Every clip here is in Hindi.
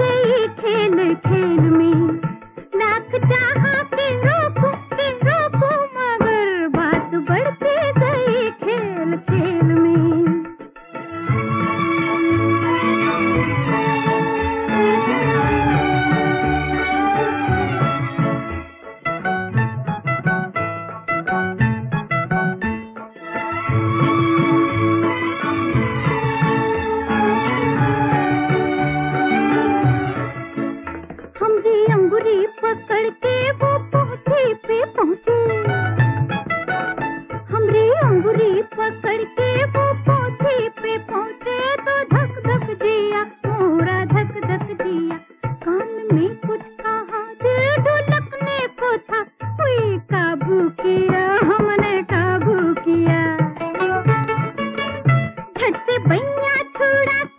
गई खेल खेल में। लाख चाहा के रोकूं के रोकूं मगर बात बढ़ती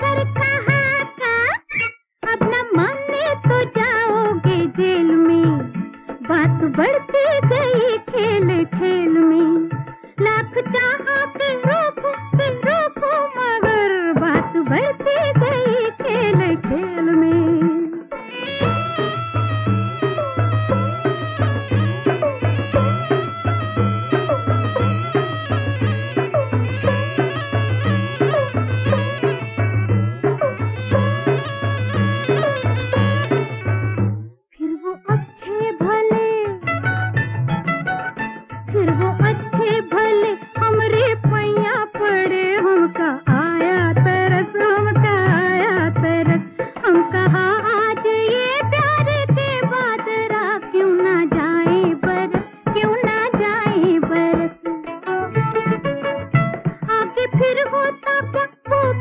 कर कहा का अब न माने तो जाओगे जेल में। बात बढ़ती गई खेल खेल में। लाख चाह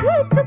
की